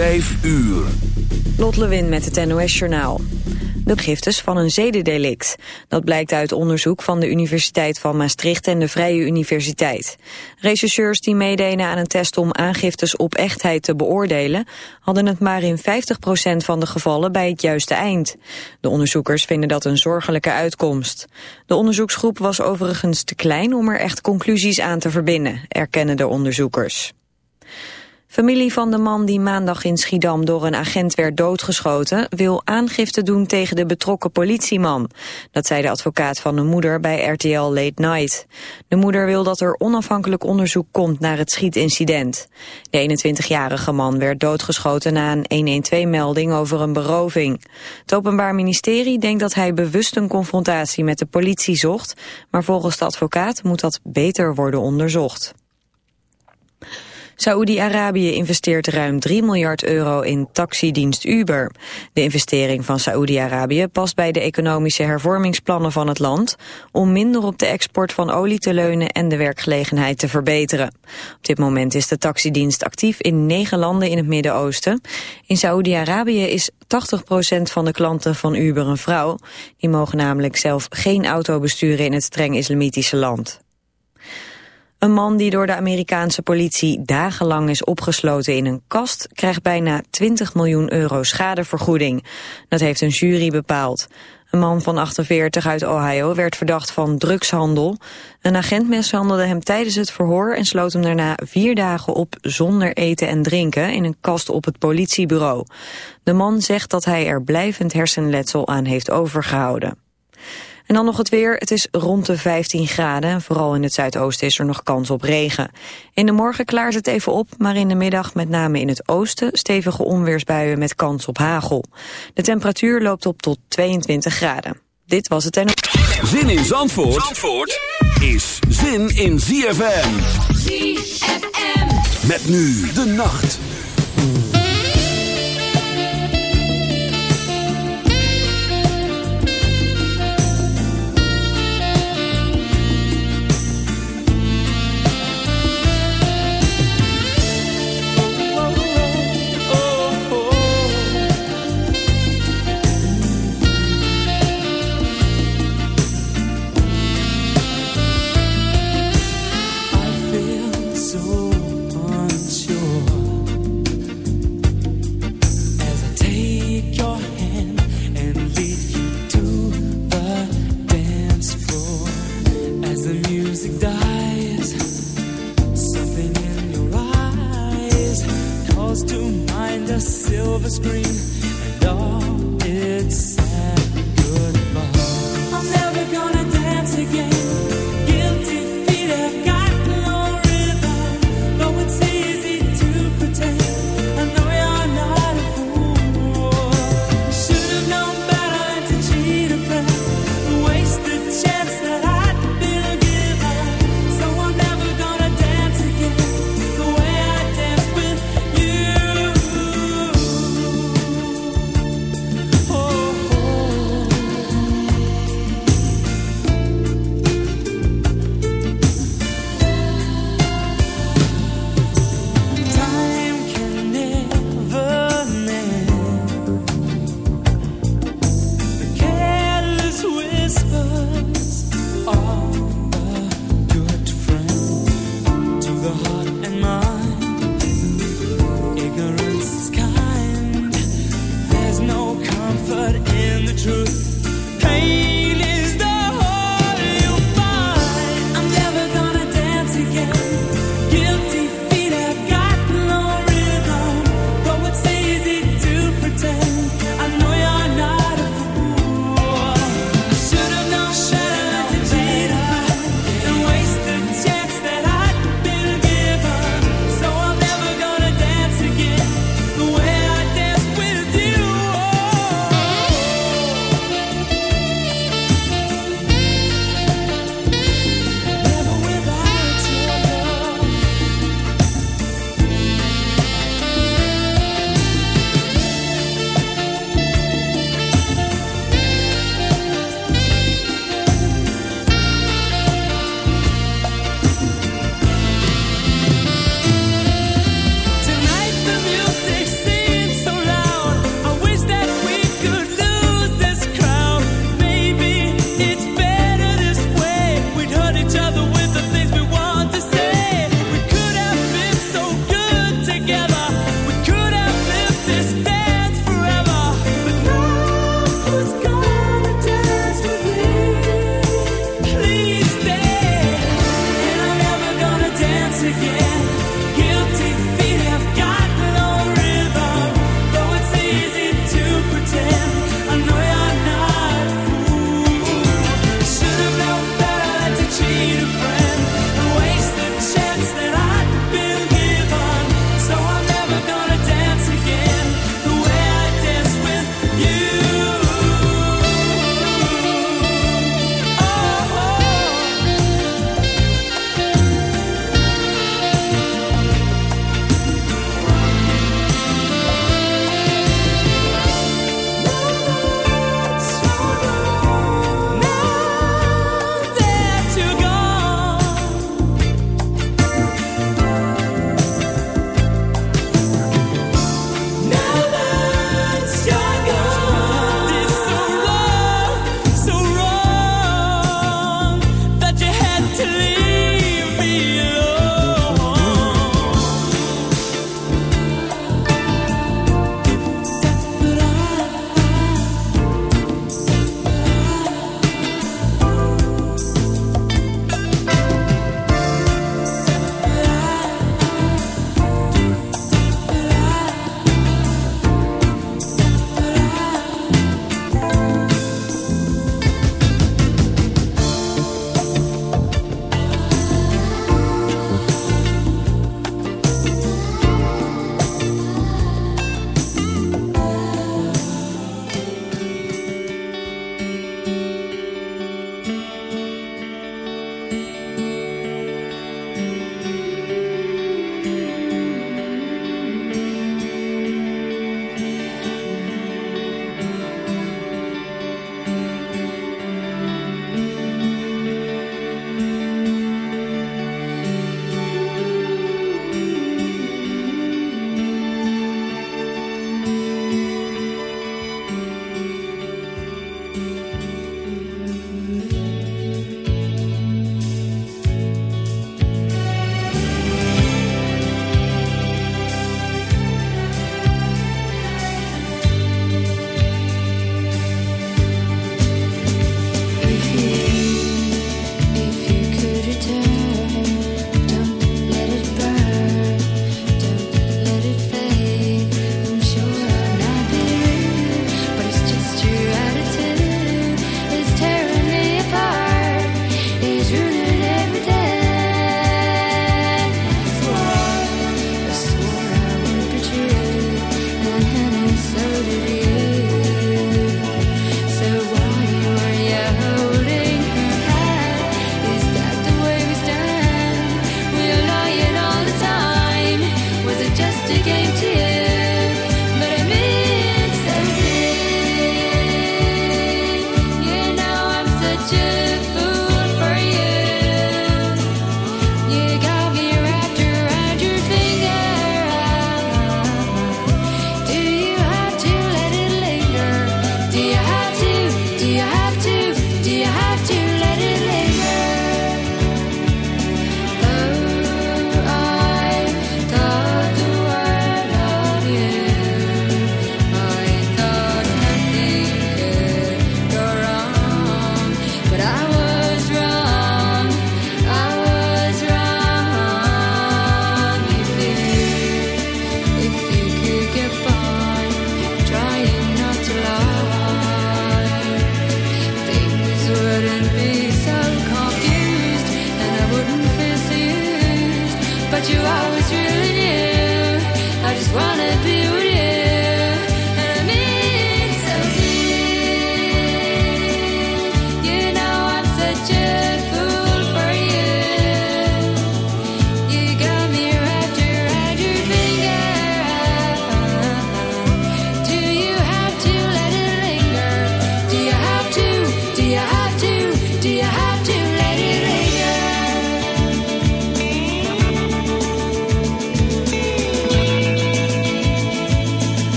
5 uur. Lot Lewin met het NOS-journaal. De giftes van een zedendelict. Dat blijkt uit onderzoek van de Universiteit van Maastricht en de Vrije Universiteit. Rechercheurs die meededen aan een test om aangiftes op echtheid te beoordelen... hadden het maar in 50% van de gevallen bij het juiste eind. De onderzoekers vinden dat een zorgelijke uitkomst. De onderzoeksgroep was overigens te klein om er echt conclusies aan te verbinden, erkennen de onderzoekers. Familie van de man die maandag in Schiedam door een agent werd doodgeschoten... wil aangifte doen tegen de betrokken politieman. Dat zei de advocaat van de moeder bij RTL Late Night. De moeder wil dat er onafhankelijk onderzoek komt naar het schietincident. De 21-jarige man werd doodgeschoten na een 112-melding over een beroving. Het Openbaar Ministerie denkt dat hij bewust een confrontatie met de politie zocht... maar volgens de advocaat moet dat beter worden onderzocht. Saoedi-Arabië investeert ruim 3 miljard euro in taxidienst Uber. De investering van Saoedi-Arabië past bij de economische hervormingsplannen van het land... om minder op de export van olie te leunen en de werkgelegenheid te verbeteren. Op dit moment is de taxidienst actief in negen landen in het Midden-Oosten. In Saoedi-Arabië is 80% van de klanten van Uber een vrouw. Die mogen namelijk zelf geen auto besturen in het streng islamitische land. Een man die door de Amerikaanse politie dagenlang is opgesloten in een kast... krijgt bijna 20 miljoen euro schadevergoeding. Dat heeft een jury bepaald. Een man van 48 uit Ohio werd verdacht van drugshandel. Een agent mishandelde hem tijdens het verhoor... en sloot hem daarna vier dagen op zonder eten en drinken... in een kast op het politiebureau. De man zegt dat hij er blijvend hersenletsel aan heeft overgehouden. En dan nog het weer. Het is rond de 15 graden. Vooral in het zuidoosten is er nog kans op regen. In de morgen klaart het even op, maar in de middag met name in het oosten stevige onweersbuien met kans op hagel. De temperatuur loopt op tot 22 graden. Dit was het en... Zin in Zandvoort, Zandvoort is zin in ZFM. ZFM. Met nu de nacht.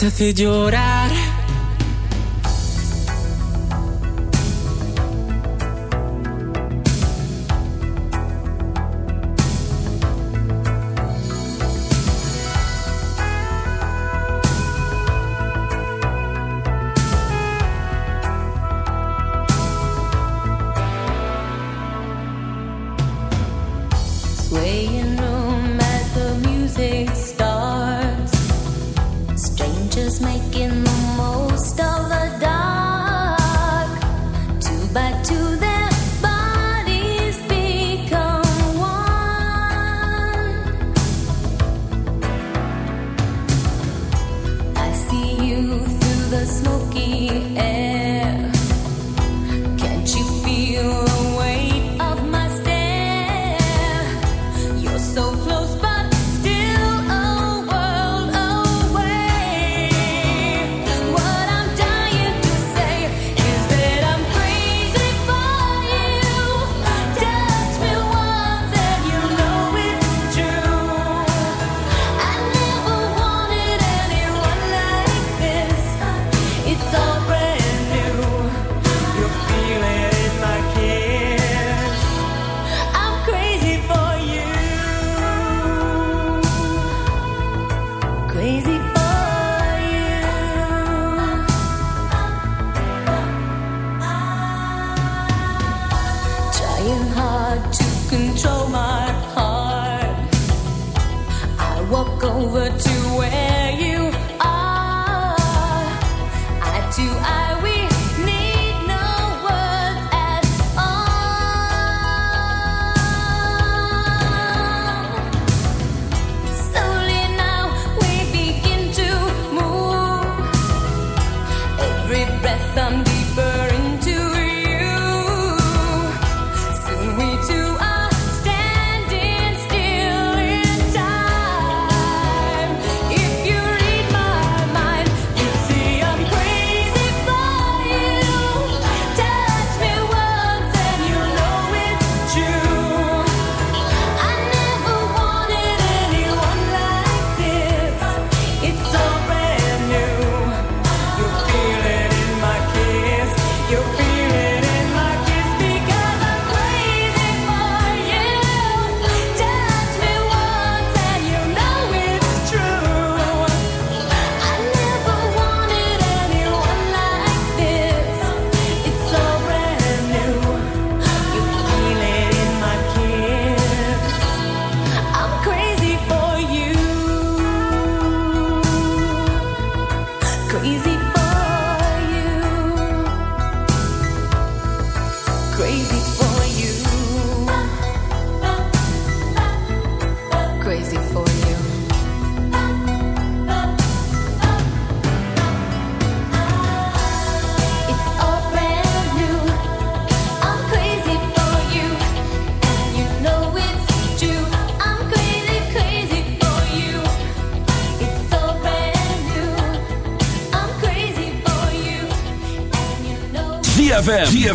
te hace llorar.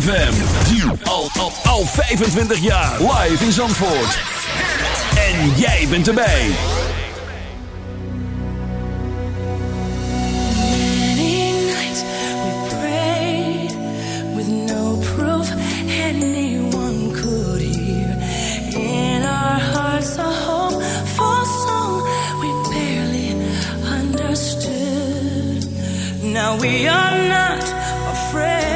ZFM. Al, al, al 25 jaar. Live in Zandvoort. En jij bent erbij. With no proof could hear. In our hearts a for we barely understood. Now we are not afraid.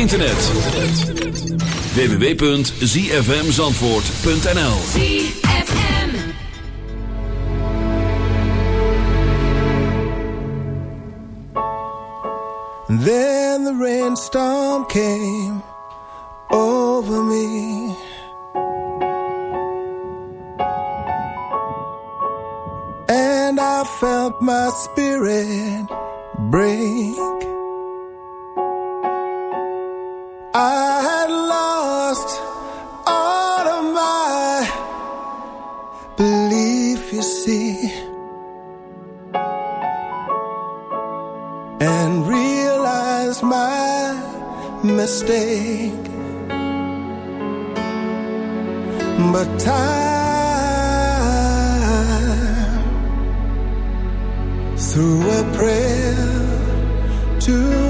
internet. www.zfmzandvoort.nl ZFM. Then the rainstorm came over me. And I felt my spirit threw a prayer to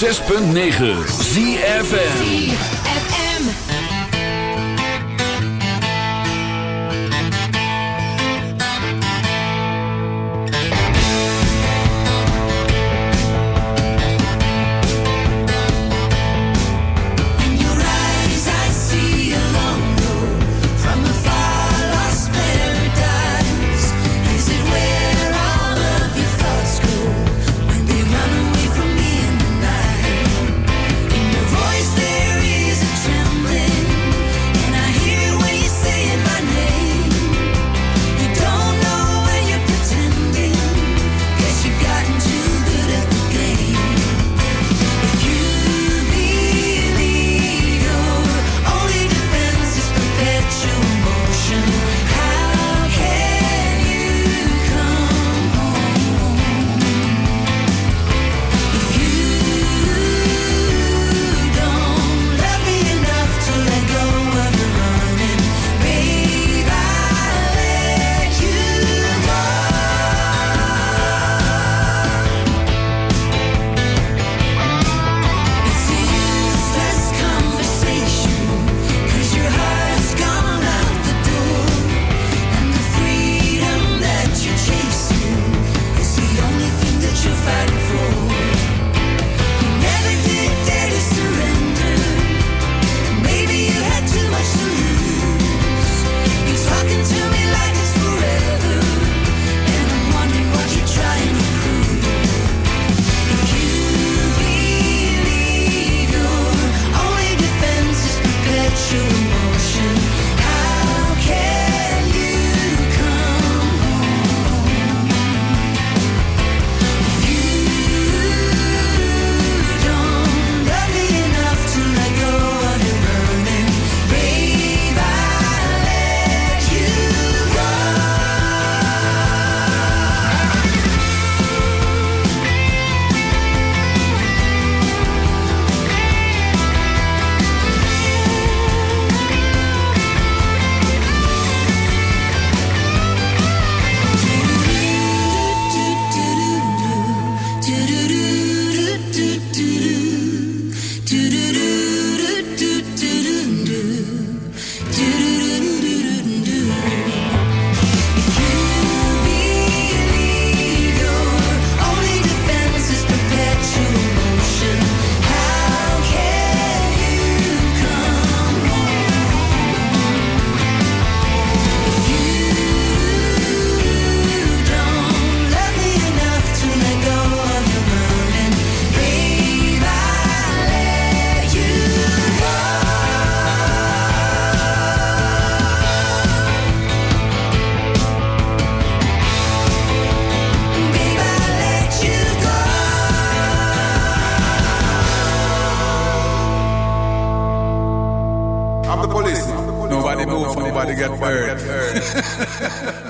106.9 ZFM. got Nobody hurt. Got hurt.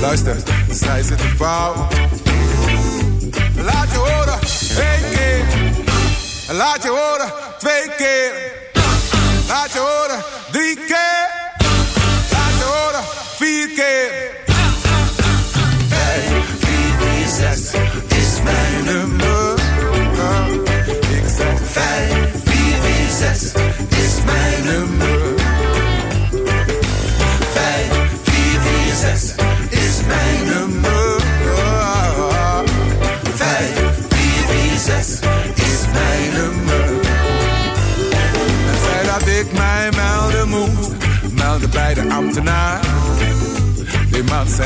Luister, zij zitten fout. Laat je horen, één keer. Laat je horen, twee keer. Laat je horen, drie keer. Laat je horen, vier keer. Vijf, vier, vier, zes.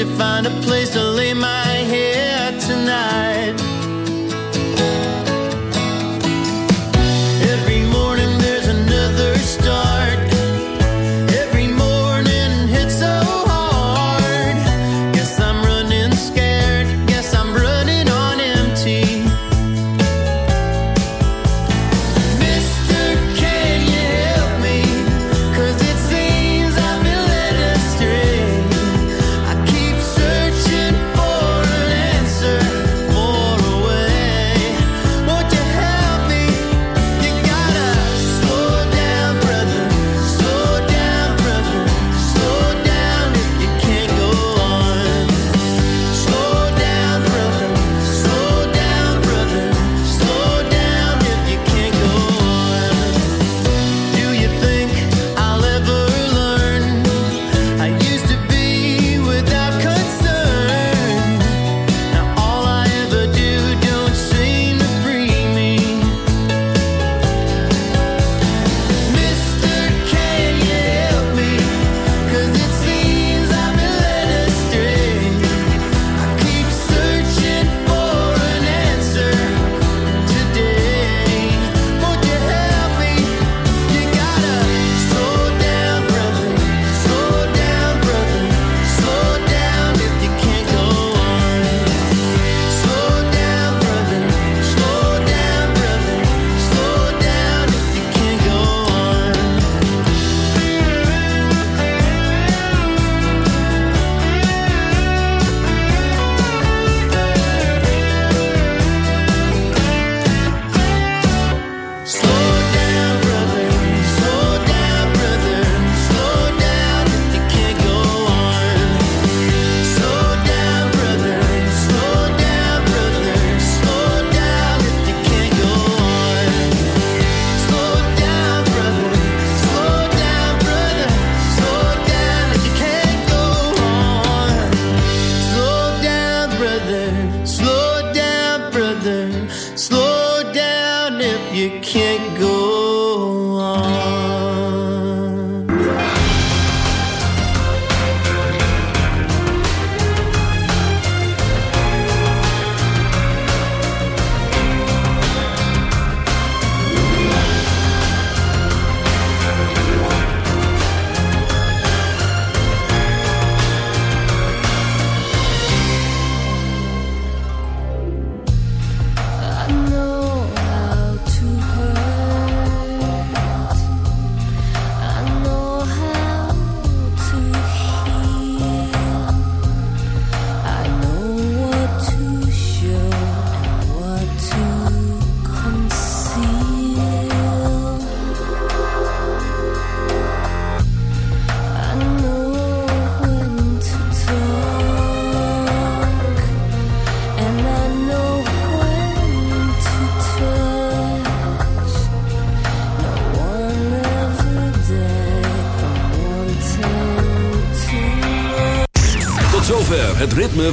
you find a place